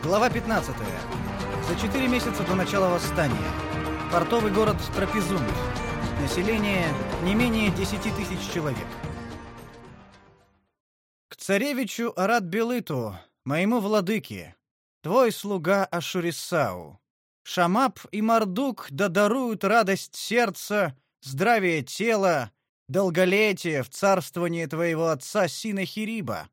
Глава 15. За четыре месяца до начала восстания. Портовый город Трапезунд. Население не менее 10 тысяч человек. К царевичу Арат-Белыту, моему владыке, твой слуга Ашурисау. Шамап и Мардук да даруют радость сердца, здравие тела, долголетие в царствовании твоего отца Синахириба,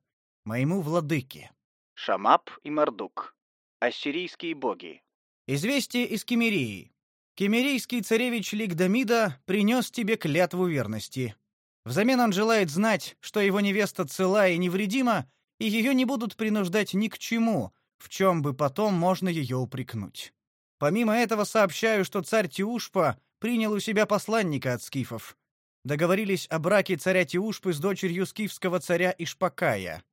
моему владыке. Шамап и Мардук. Ассирийские боги. Известие из Кемерии. Кемерийский царевич Лигдамида принес тебе клятву верности. Взамен он желает знать, что его невеста цела и невредима, и ее не будут принуждать ни к чему, в чем бы потом можно ее упрекнуть. Помимо этого сообщаю, что царь Тиушпа принял у себя посланника от скифов. Договорились о браке царя Тиушпы с дочерью скифского царя Ишпакая.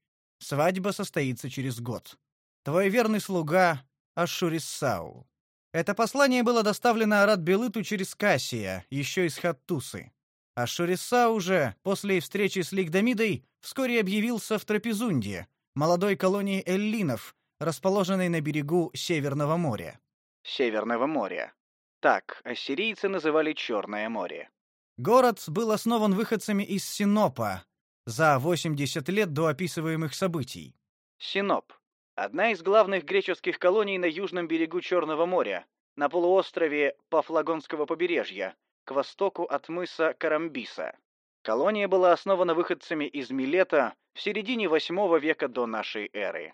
Свадьба состоится через год. Твой верный слуга Ашуриссау. Это послание было доставлено Арат-Белыту через Кассия, еще из Хаттусы. Ашурисау уже, после встречи с Лигдамидой, вскоре объявился в Трапезунде, молодой колонии эллинов, расположенной на берегу Северного моря. Северного моря. Так ассирийцы называли Черное море. Город был основан выходцами из Синопа за 80 лет до описываемых событий. Синоп. Одна из главных греческих колоний на южном берегу Черного моря, на полуострове Пафлагонского побережья, к востоку от мыса Карамбиса. Колония была основана выходцами из Милета в середине VIII века до нашей эры.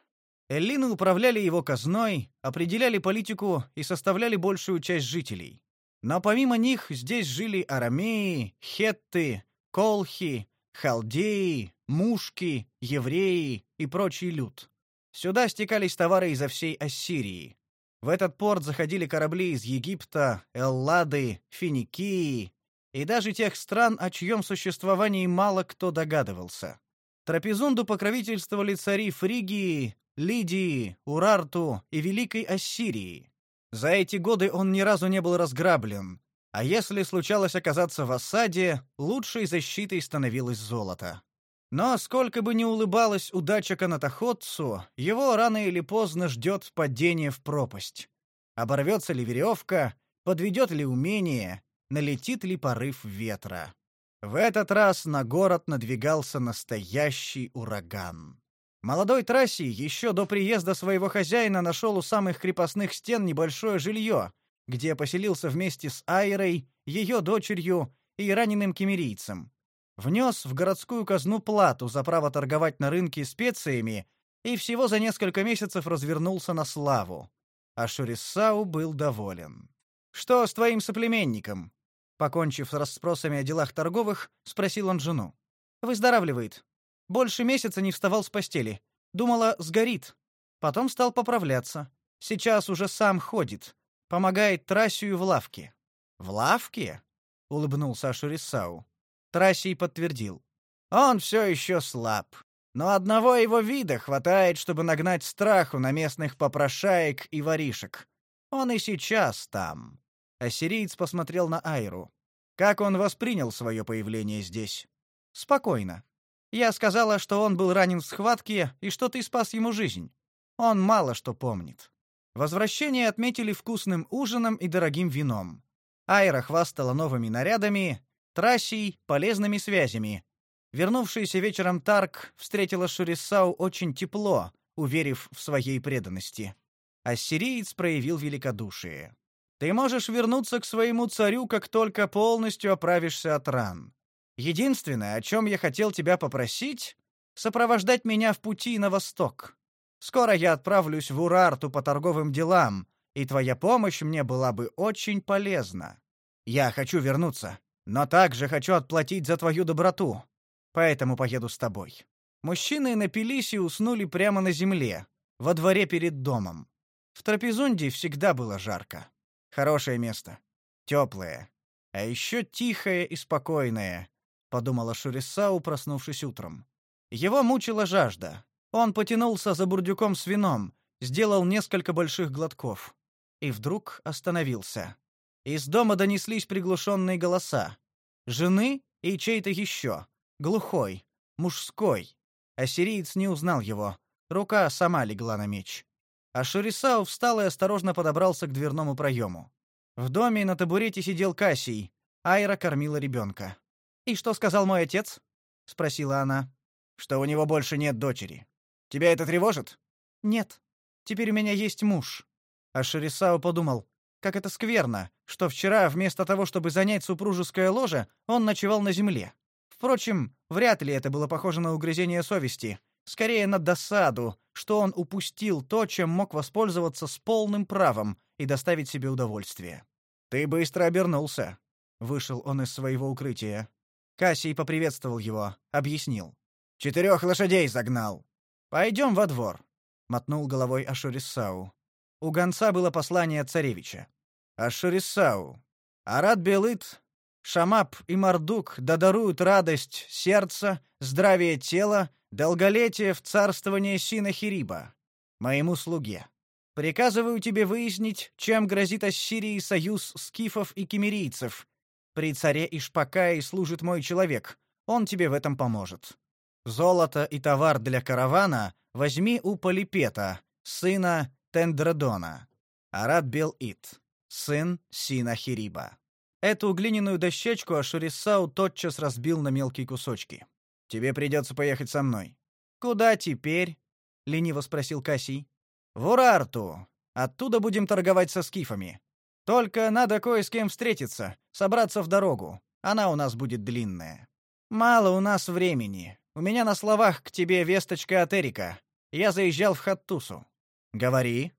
Эллины управляли его казной, определяли политику и составляли большую часть жителей. Но помимо них здесь жили арамеи, хетты, колхи, халдеи, мушки, евреи и прочий люд. Сюда стекались товары изо всей Ассирии. В этот порт заходили корабли из Египта, Эллады, Финикии и даже тех стран, о чьем существовании мало кто догадывался. Трапезунду покровительствовали цари Фригии, Лидии, Урарту и Великой Ассирии. За эти годы он ни разу не был разграблен, а если случалось оказаться в осаде, лучшей защитой становилось золото. Но сколько бы ни улыбалась удача канатоходцу, его рано или поздно ждет падение в пропасть. Оборвется ли веревка, подведет ли умение, налетит ли порыв ветра. В этот раз на город надвигался настоящий ураган. Молодой Трасси еще до приезда своего хозяина нашел у самых крепостных стен небольшое жилье, где поселился вместе с Айрой, ее дочерью и раненым кемерийцем внес в городскую казну плату за право торговать на рынке специями и всего за несколько месяцев развернулся на славу. А Шурисау был доволен. «Что с твоим соплеменником?» Покончив с расспросами о делах торговых, спросил он жену. «Выздоравливает. Больше месяца не вставал с постели. Думала, сгорит. Потом стал поправляться. Сейчас уже сам ходит. Помогает Трасию в лавке». «В лавке?» — улыбнулся Ашурисау. Трассий подтвердил. Он все еще слаб. Но одного его вида хватает, чтобы нагнать страху на местных попрошаек и воришек. Он и сейчас там. Ассириец посмотрел на Айру. Как он воспринял свое появление здесь? Спокойно. Я сказала, что он был ранен в схватке и что ты спас ему жизнь. Он мало что помнит. Возвращение отметили вкусным ужином и дорогим вином. Айра хвастала новыми нарядами, трассей, полезными связями. Вернувшийся вечером Тарк встретила Шурисау очень тепло, уверив в своей преданности. Ассириец проявил великодушие. Ты можешь вернуться к своему царю, как только полностью оправишься от ран. Единственное, о чем я хотел тебя попросить, сопровождать меня в пути на восток. Скоро я отправлюсь в Урарту по торговым делам, и твоя помощь мне была бы очень полезна. Я хочу вернуться но также хочу отплатить за твою доброту. Поэтому поеду с тобой. Мужчины напились и уснули прямо на земле, во дворе перед домом. В Трапезунде всегда было жарко. Хорошее место, теплое, а еще тихое и спокойное, подумала Шурисау, проснувшись утром. Его мучила жажда. Он потянулся за бурдюком с вином, сделал несколько больших глотков и вдруг остановился. Из дома донеслись приглушенные голоса. Жены и чей-то еще. Глухой. Мужской. Ассириец не узнал его. Рука сама легла на меч. А Шурисау встал и осторожно подобрался к дверному проему. В доме на табурете сидел Кассий. Айра кормила ребенка. «И что сказал мой отец?» — спросила она. «Что у него больше нет дочери. Тебя это тревожит?» «Нет. Теперь у меня есть муж». А Шерисао подумал, как это скверно, что вчера вместо того, чтобы занять супружеское ложе, он ночевал на земле. Впрочем, вряд ли это было похоже на угрызение совести, скорее на досаду, что он упустил то, чем мог воспользоваться с полным правом и доставить себе удовольствие. Ты быстро обернулся, вышел он из своего укрытия. Кассий поприветствовал его, объяснил. Четырех лошадей загнал. Пойдем во двор, мотнул головой Ашурисау. У гонца было послание царевича. Ашурисау, Арат Белыт, Шамап и Мардук додаруют радость сердца, здравие тела, долголетие в царствовании Синахириба, моему слуге. Приказываю тебе выяснить, чем грозит Ассирии союз скифов и кемерийцев, при царе Ишпакае служит мой человек. Он тебе в этом поможет. Золото и товар для каравана возьми у Полипета, сына Тендрадона. Арат Бел-Ит, сын Синахириба. Эту глиняную дощечку Ашурисау тотчас разбил на мелкие кусочки. Тебе придется поехать со мной. Куда теперь? лениво спросил Кассий. В Урарту. Оттуда будем торговать со скифами. Только надо кое с кем встретиться, собраться в дорогу. Она у нас будет длинная. Мало у нас времени. У меня на словах к тебе весточка от Эрика. Я заезжал в Хаттусу. Говори,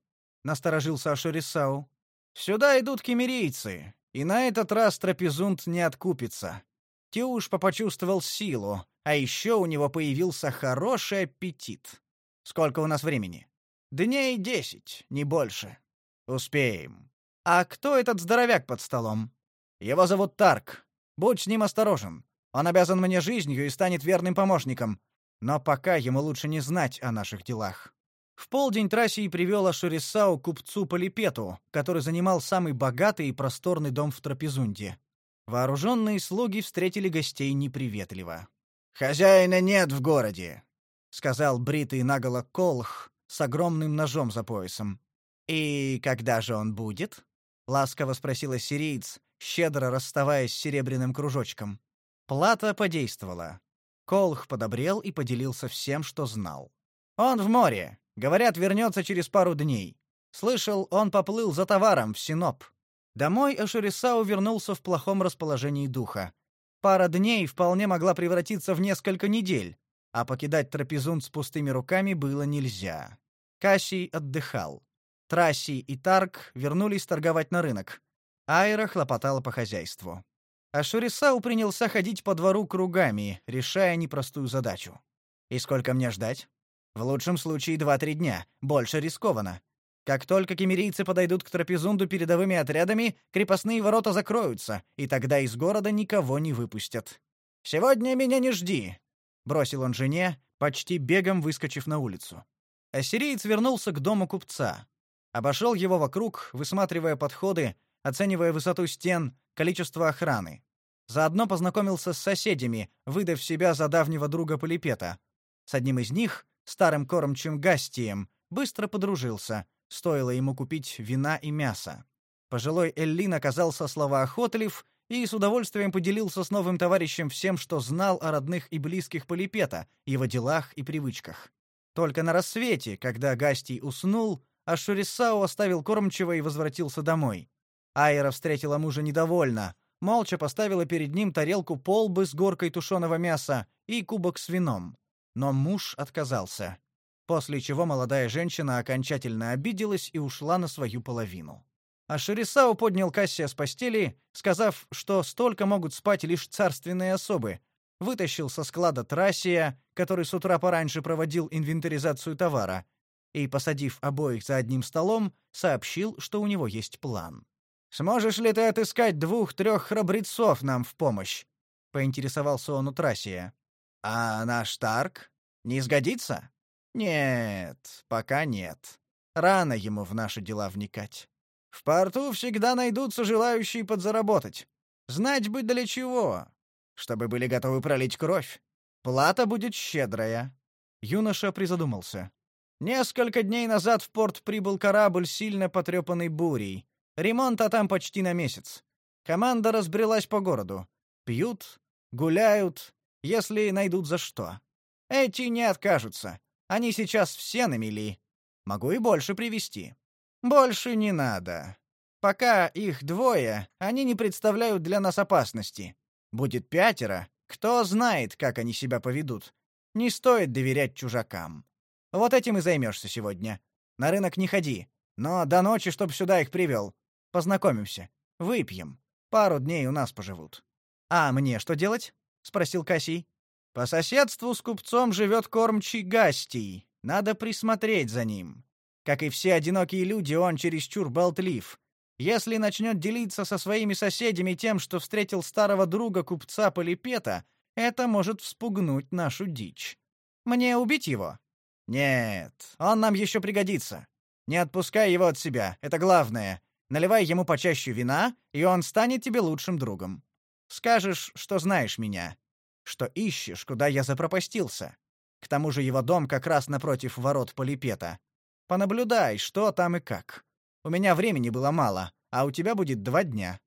насторожился Ашурисау. Сюда идут кемерийцы, и на этот раз Трапезунд не откупится. Тиуш почувствовал силу, а еще у него появился хороший аппетит. Сколько у нас времени? Дней десять, не больше. Успеем. А кто этот здоровяк под столом? Его зовут Тарк. Будь с ним осторожен. Он обязан мне жизнью и станет верным помощником. Но пока ему лучше не знать о наших делах. В полдень Трасий привел Ашурисау купцу Полипету, который занимал самый богатый и просторный дом в Трапезунде. Вооруженные слуги встретили гостей неприветливо. «Хозяина нет в городе», — сказал бритый наголо Колх с огромным ножом за поясом. «И когда же он будет?» ласково спросила сириец, щедро расставаясь с серебряным кружочком. Плата подействовала. Колх подобрел и поделился всем, что знал. Он в море. Говорят, вернется через пару дней. Слышал, он поплыл за товаром в Синоп. Домой Ашерисау вернулся в плохом расположении духа. Пара дней вполне могла превратиться в несколько недель, а покидать трапезунд с пустыми руками было нельзя. Кассий отдыхал. Трасси и Тарк вернулись торговать на рынок. Айра хлопотала по хозяйству. А Шурисау принялся ходить по двору кругами, решая непростую задачу. И сколько мне ждать? В лучшем случае два-три дня, больше рискованно. Как только кемерийцы подойдут к Трапезунду передовыми отрядами, крепостные ворота закроются, и тогда из города никого не выпустят. Сегодня меня не жди, бросил он жене, почти бегом выскочив на улицу. Ассириец вернулся к дому купца. Обошел его вокруг, высматривая подходы, оценивая высоту стен, количество охраны. Заодно познакомился с соседями, выдав себя за давнего друга Полипета. С одним из них, старым кормчим Гастием, быстро подружился, стоило ему купить вина и мяса. Пожилой Эллин оказался словоохотлив и с удовольствием поделился с новым товарищем всем, что знал о родных и близких Полипета, его делах и привычках. Только на рассвете, когда Гастий уснул, а Шурисао оставил кормчего и возвратился домой. Айра встретила мужа недовольно, молча поставила перед ним тарелку полбы с горкой тушеного мяса и кубок с вином. Но муж отказался, после чего молодая женщина окончательно обиделась и ушла на свою половину. А Шурисао поднял Кассия с постели, сказав, что столько могут спать лишь царственные особы, вытащил со склада Трасия, который с утра пораньше проводил инвентаризацию товара, и, посадив обоих за одним столом, сообщил, что у него есть план. «Сможешь ли ты отыскать двух-трех храбрецов нам в помощь?» — поинтересовался он у Трасия. «А наш Тарк? Не сгодится?» «Нет, пока нет. Рано ему в наши дела вникать. В порту всегда найдутся желающие подзаработать. Знать бы для чего. Чтобы были готовы пролить кровь. Плата будет щедрая». Юноша призадумался. Несколько дней назад в порт прибыл корабль, сильно потрепанный бурей. Ремонта там почти на месяц. Команда разбрелась по городу. Пьют, гуляют, если найдут за что. Эти не откажутся. Они сейчас все на мели. Могу и больше привести. Больше не надо. Пока их двое, они не представляют для нас опасности. Будет пятеро, кто знает, как они себя поведут. Не стоит доверять чужакам. Вот этим и займешься сегодня. На рынок не ходи, но до ночи, чтоб сюда их привел. Познакомимся. Выпьем. Пару дней у нас поживут. А мне что делать? Спросил Кассий. По соседству с купцом живет кормчий Гастий. Надо присмотреть за ним. Как и все одинокие люди, он чересчур болтлив. Если начнет делиться со своими соседями тем, что встретил старого друга купца Полипета, это может вспугнуть нашу дичь. Мне убить его? Нет, он нам еще пригодится. Не отпускай его от себя, это главное. Наливай ему почаще вина, и он станет тебе лучшим другом. Скажешь, что знаешь меня, что ищешь, куда я запропастился. К тому же его дом как раз напротив ворот Полипета. Понаблюдай, что там и как. У меня времени было мало, а у тебя будет два дня.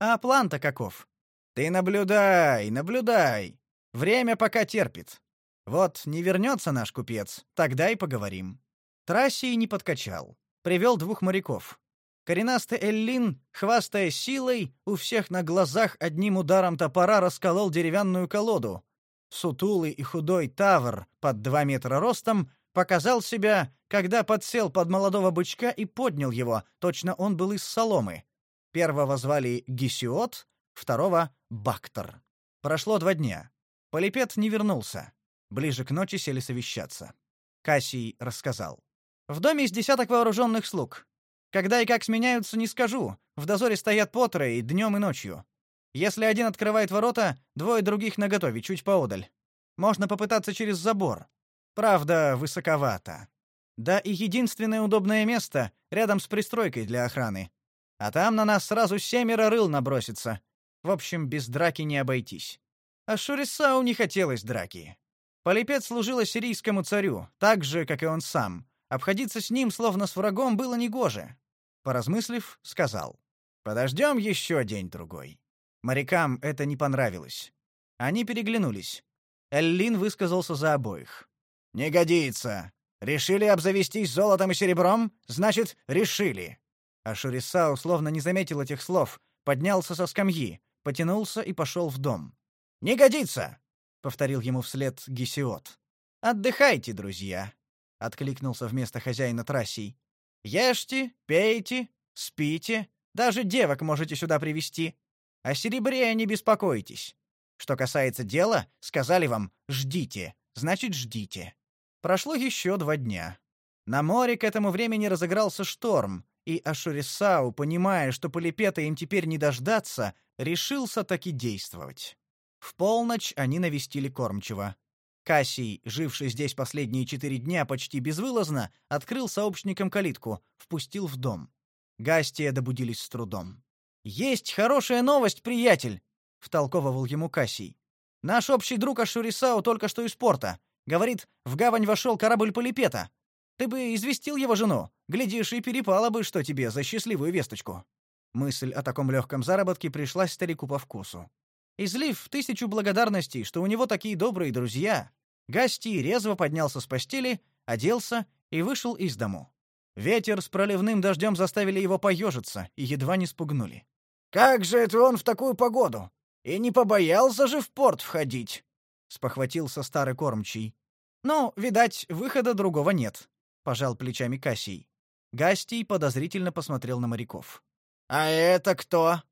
А план-то каков? Ты наблюдай, наблюдай. Время пока терпит. Вот не вернется наш купец, тогда и поговорим. Трассий не подкачал. Привел двух моряков. Коренастый Эллин, хвастая силой, у всех на глазах одним ударом топора расколол деревянную колоду. Сутулый и худой Тавр под два метра ростом показал себя, когда подсел под молодого бычка и поднял его, точно он был из соломы. Первого звали Гесиот, второго — Бактор. Прошло два дня. Полипет не вернулся. Ближе к ночи сели совещаться. Кассий рассказал. В доме из десяток вооруженных слуг. Когда и как сменяются, не скажу. В дозоре стоят по трое днем и ночью. Если один открывает ворота, двое других наготове, чуть поодаль. Можно попытаться через забор. Правда, высоковато. Да и единственное удобное место рядом с пристройкой для охраны. А там на нас сразу семеро рыл набросится. В общем, без драки не обойтись. А Шурисау не хотелось драки. Полипец служил ассирийскому царю, так же, как и он сам. Обходиться с ним словно с врагом было негоже. Поразмыслив, сказал: "Подождем еще день-другой". Морякам это не понравилось. Они переглянулись. Эллин высказался за обоих. "Не годится. Решили обзавестись золотом и серебром? Значит, решили". А Шурисау словно не заметил этих слов, поднялся со скамьи, потянулся и пошел в дом. "Не годится", повторил ему вслед Гесиот. "Отдыхайте, друзья", откликнулся вместо хозяина Трассий. Ешьте, пейте, спите, даже девок можете сюда привести. О серебре не беспокойтесь. Что касается дела, сказали вам «ждите», значит «ждите». Прошло еще два дня. На море к этому времени разыгрался шторм, и Ашурисау, понимая, что Полипета им теперь не дождаться, решился таки действовать. В полночь они навестили кормчего. Кассий, живший здесь последние четыре дня почти безвылазно, открыл сообщникам калитку, впустил в дом. Гастия добудились с трудом. «Есть хорошая новость, приятель!» — втолковывал ему Кассий. «Наш общий друг Ашурисау только что из порта. Говорит, в гавань вошел корабль Полипета. Ты бы известил его жену. Глядишь, и перепало бы, что тебе за счастливую весточку». Мысль о таком легком заработке пришлась старику по вкусу. Излив тысячу благодарностей, что у него такие добрые друзья, Гасти резво поднялся с постели, оделся и вышел из дому. Ветер с проливным дождем заставили его поежиться и едва не спугнули. Как же это он в такую погоду? И не побоялся же в порт входить, спохватился старый кормчий. Ну, видать, выхода другого нет, пожал плечами Кассий. Гастий подозрительно посмотрел на моряков. А это кто?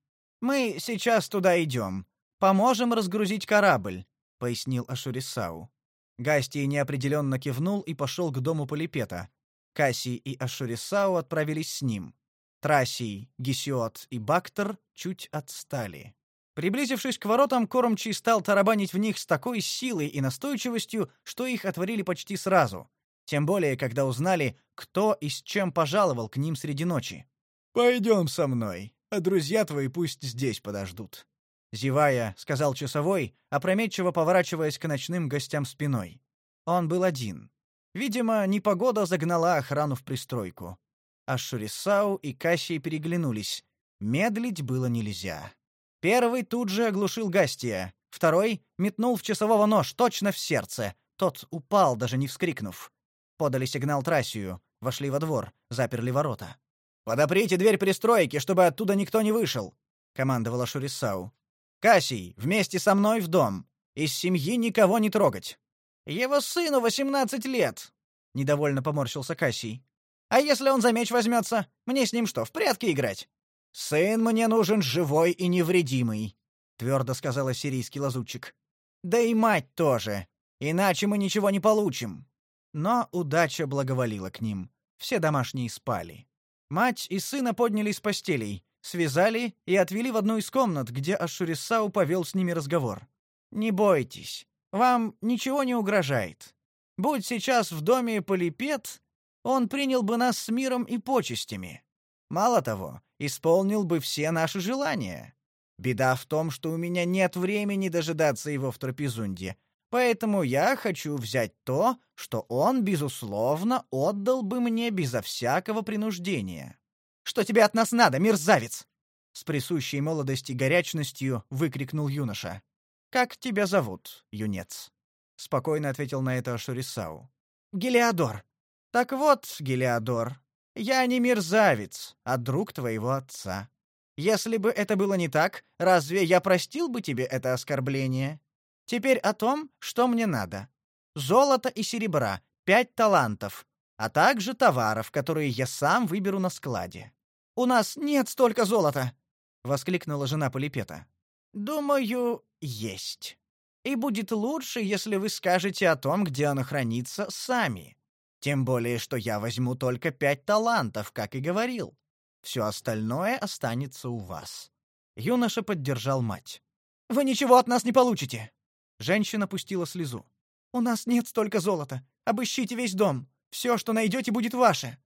Мы сейчас туда идем. Поможем разгрузить корабль, пояснил Ашурисау. Гастий неопределенно кивнул и пошел к дому Полипета. Кассий и Ашурисау отправились с ним. Трасий, Гесиот и Бактер чуть отстали. Приблизившись к воротам, кормчий стал тарабанить в них с такой силой и настойчивостью, что их отворили почти сразу. Тем более, когда узнали, кто и с чем пожаловал к ним среди ночи. «Пойдем со мной, а друзья твои пусть здесь подождут», зевая, сказал часовой, опрометчиво поворачиваясь к ночным гостям спиной. Он был один. Видимо, непогода загнала охрану в пристройку. А Шурисау и Кассий переглянулись. Медлить было нельзя. Первый тут же оглушил Гастия, второй метнул в часового нож точно в сердце. Тот упал, даже не вскрикнув. Подали сигнал Трасию, вошли во двор, заперли ворота. «Подоприте дверь пристройки, чтобы оттуда никто не вышел», — командовала Шурисау. «Кассий, вместе со мной в дом. Из семьи никого не трогать». «Его сыну восемнадцать лет», — недовольно поморщился Кассий. «А если он за меч возьмется? Мне с ним что, в прятки играть?» «Сын мне нужен живой и невредимый», — твердо сказал ассирийский лазутчик. «Да и мать тоже, иначе мы ничего не получим». Но удача благоволила к ним. Все домашние спали. Мать и сына подняли с постелей, связали и отвели в одну из комнат, где Ашурисау повел с ними разговор. «Не бойтесь, вам ничего не угрожает. Будь сейчас в доме Полипет, он принял бы нас с миром и почестями. Мало того, исполнил бы все наши желания. Беда в том, что у меня нет времени дожидаться его в Трапезунде, поэтому я хочу взять то, что он, безусловно, отдал бы мне безо всякого принуждения. Что тебе от нас надо, мерзавец? С присущей молодости горячностью выкрикнул юноша. Как тебя зовут, юнец? Спокойно ответил на это Шурисау. Гелиодор. Так вот, Гелиодор, я не мерзавец, а друг твоего отца. Если бы это было не так, разве я простил бы тебе это оскорбление? Теперь о том, что мне надо. Золото и серебра, пять талантов, а также товаров, которые я сам выберу на складе. У нас нет столько золота, воскликнула жена Полипета. Думаю, есть. И будет лучше, если вы скажете о том, где оно хранится, сами. Тем более, что я возьму только пять талантов, как и говорил. Все остальное останется у вас. Юноша поддержал мать. Вы ничего от нас не получите. Женщина пустила слезу. У нас нет столько золота. Обыщите весь дом. Все, что найдете, будет ваше.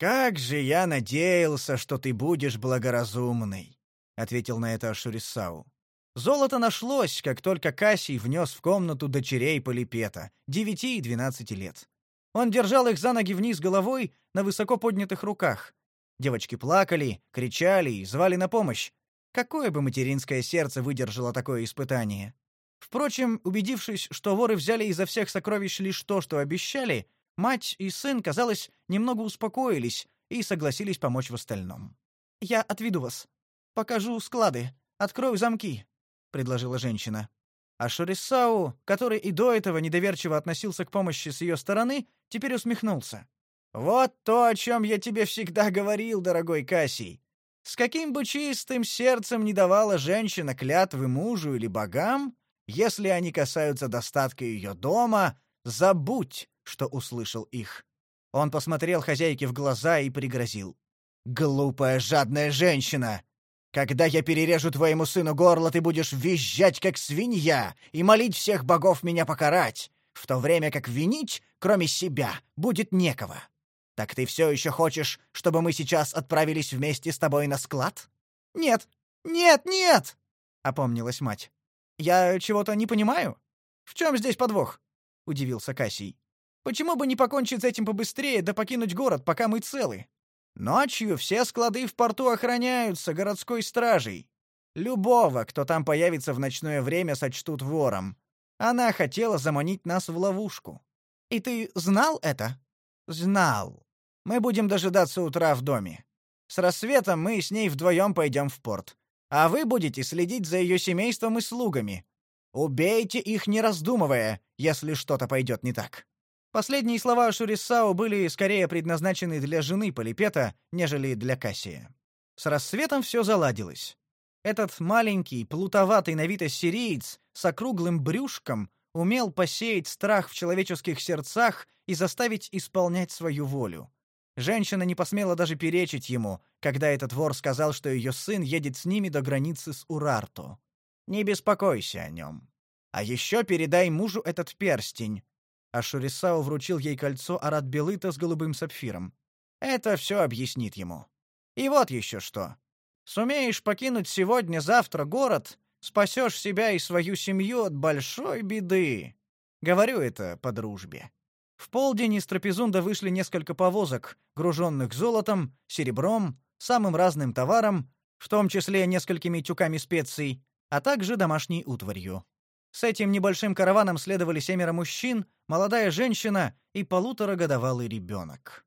Как же я надеялся, что ты будешь благоразумный, ответил на это Ашурисау. Золото нашлось, как только Кассий внес в комнату дочерей Полипета, девяти и двенадцати лет. Он держал их за ноги вниз головой на высоко поднятых руках. Девочки плакали, кричали и звали на помощь. Какое бы материнское сердце выдержало такое испытание? Впрочем, убедившись, что воры взяли изо всех сокровищ лишь то, что обещали, мать и сын, казалось, немного успокоились и согласились помочь в остальном. «Я отведу вас. Покажу склады, открою замки», — предложила женщина. А Шурисау, который и до этого недоверчиво относился к помощи с ее стороны, теперь усмехнулся. Вот то, о чем я тебе всегда говорил, дорогой Кассий. С каким бы чистым сердцем не давала женщина клятвы мужу или богам, если они касаются достатка ее дома, забудь, что услышал их. Он посмотрел хозяйке в глаза и пригрозил: "Глупая жадная женщина, когда я перережу твоему сыну горло, ты будешь визжать, как свинья, и молить всех богов меня покарать, в то время как винить, кроме себя, будет некого. Так ты все еще хочешь, чтобы мы сейчас отправились вместе с тобой на склад? Нет, нет, нет! Опомнилась мать. Я чего-то не понимаю. В чем здесь подвох? Удивился Кассий. Почему бы не покончить с этим побыстрее, да покинуть город, пока мы целы? Ночью все склады в порту охраняются городской стражей. Любого, кто там появится в ночное время, сочтут вором. Она хотела заманить нас в ловушку. И ты знал это? Знал. Мы будем дожидаться утра в доме. С рассветом мы с ней вдвоем пойдем в порт. А вы будете следить за ее семейством и слугами. Убейте их не раздумывая, если что-то пойдет не так. Последние слова Шурисао были скорее предназначены для жены Полипета, нежели для Кассия. С рассветом все заладилось. Этот маленький, плутоватый на вид ассириец с округлым брюшком умел посеять страх в человеческих сердцах и заставить исполнять свою волю. Женщина не посмела даже перечить ему, когда этот вор сказал, что ее сын едет с ними до границы с Урарто. Не беспокойся о нем. А еще передай мужу этот перстень а Шурисао вручил ей кольцо арат-белыта с голубым сапфиром. Это все объяснит ему. И вот еще что. Сумеешь покинуть сегодня-завтра город, спасешь себя и свою семью от большой беды. Говорю это по дружбе. В полдень из Трапезунда вышли несколько повозок, груженных золотом, серебром, самым разным товаром, в том числе несколькими тюками специй, а также домашней утварью. С этим небольшим караваном следовали семеро мужчин, молодая женщина и полуторагодовалый ребенок.